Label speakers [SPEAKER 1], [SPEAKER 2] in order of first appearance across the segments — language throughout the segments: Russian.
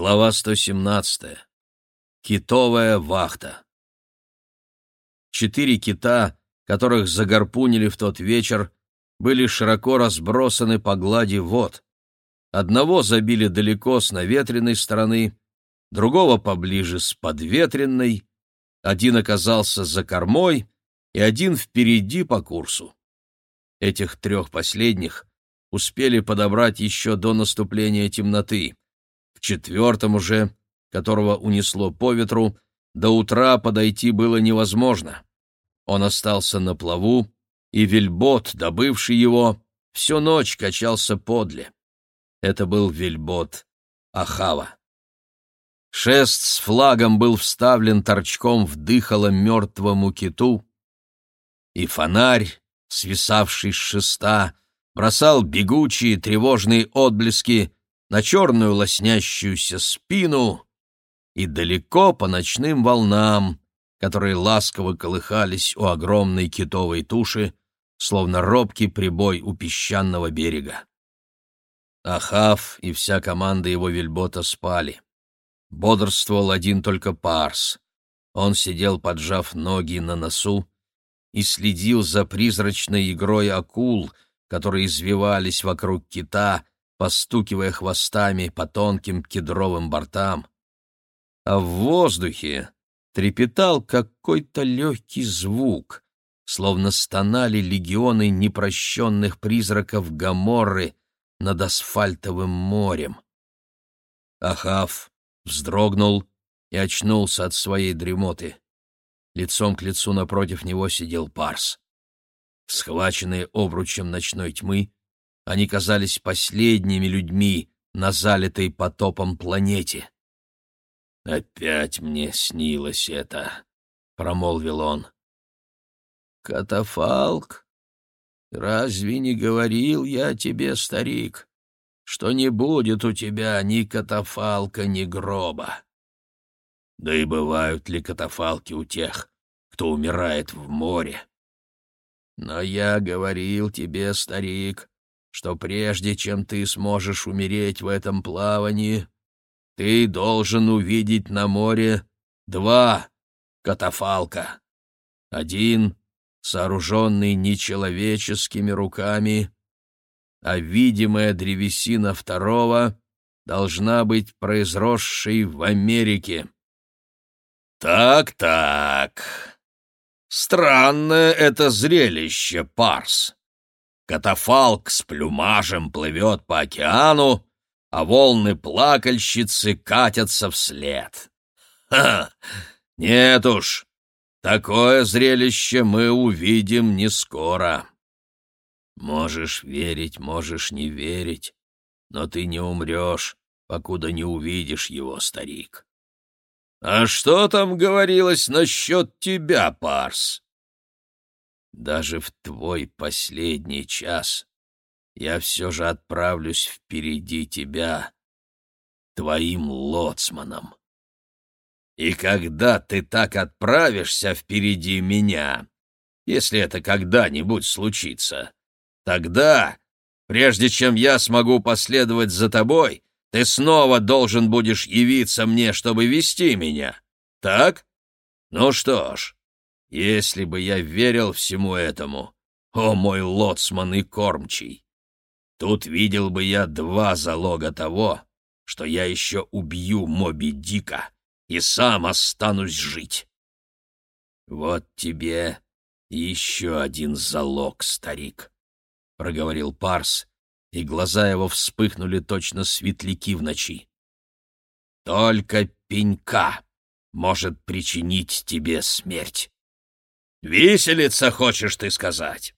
[SPEAKER 1] Глава 117. Китовая вахта. Четыре кита, которых загорпунили в тот вечер, были широко разбросаны по глади вод. Одного забили далеко с наветренной стороны, другого поближе с подветренной, один оказался за кормой и один впереди по курсу. Этих трех последних успели подобрать еще до наступления темноты. К четвертому же, которого унесло по ветру, до утра подойти было невозможно. Он остался на плаву, и вельбот, добывший его, всю ночь качался подле. Это был вельбот Ахава. Шест с флагом был вставлен торчком в дыхало мертвому киту, и фонарь, свисавший с шеста, бросал бегучие тревожные отблески на черную лоснящуюся спину и далеко по ночным волнам, которые ласково колыхались у огромной китовой туши, словно робкий прибой у песчаного берега. Ахав и вся команда его вельбота спали. Бодрствовал один только Парс. Он сидел, поджав ноги на носу, и следил за призрачной игрой акул, которые извивались вокруг кита, постукивая хвостами по тонким кедровым бортам. А в воздухе трепетал какой-то легкий звук, словно стонали легионы непрощенных призраков Гаморры над асфальтовым морем. Ахав вздрогнул и очнулся от своей дремоты. Лицом к лицу напротив него сидел Парс. Схваченные обручем ночной тьмы, они казались последними людьми на залитой потопом планете. «Опять мне снилось это», — промолвил он. «Катафалк? Разве не говорил я тебе, старик, что не будет у тебя ни катафалка, ни гроба?» Да и бывают ли катафалки у тех, кто умирает в море? Но я говорил тебе, старик, что прежде чем ты сможешь умереть в этом плавании, ты должен увидеть на море два катафалка. Один, сооруженный нечеловеческими руками, а видимая древесина второго должна быть произросшей в Америке. «Так-так. Странное это зрелище, Парс. Катафалк с плюмажем плывет по океану, а волны плакальщицы катятся вслед. Ха! Нет уж, такое зрелище мы увидим не скоро. Можешь верить, можешь не верить, но ты не умрешь, покуда не увидишь его, старик. «А что там говорилось насчет тебя, Парс?» «Даже в твой последний час я все же отправлюсь впереди тебя, твоим лоцманом. И когда ты так отправишься впереди меня, если это когда-нибудь случится, тогда, прежде чем я смогу последовать за тобой, ты снова должен будешь явиться мне, чтобы вести меня. Так? Ну что ж, если бы я верил всему этому, о мой лоцман и кормчий, тут видел бы я два залога того, что я еще убью Моби Дика и сам останусь жить. Вот тебе еще один залог, старик, — проговорил Парс, и глаза его вспыхнули точно светляки в ночи. «Только пенька может причинить тебе смерть. Виселица, хочешь ты сказать?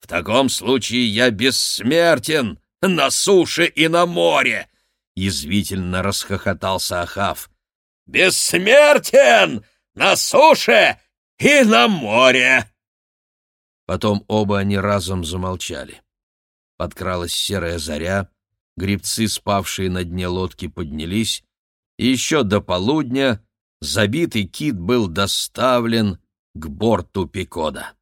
[SPEAKER 1] В таком случае я бессмертен на суше и на море!» Язвительно расхохотался Ахав. «Бессмертен на суше и на море!» Потом оба они разом замолчали. Подкралась серая заря, грибцы, спавшие на дне лодки, поднялись, и еще до полудня забитый кит был доставлен к борту Пикода.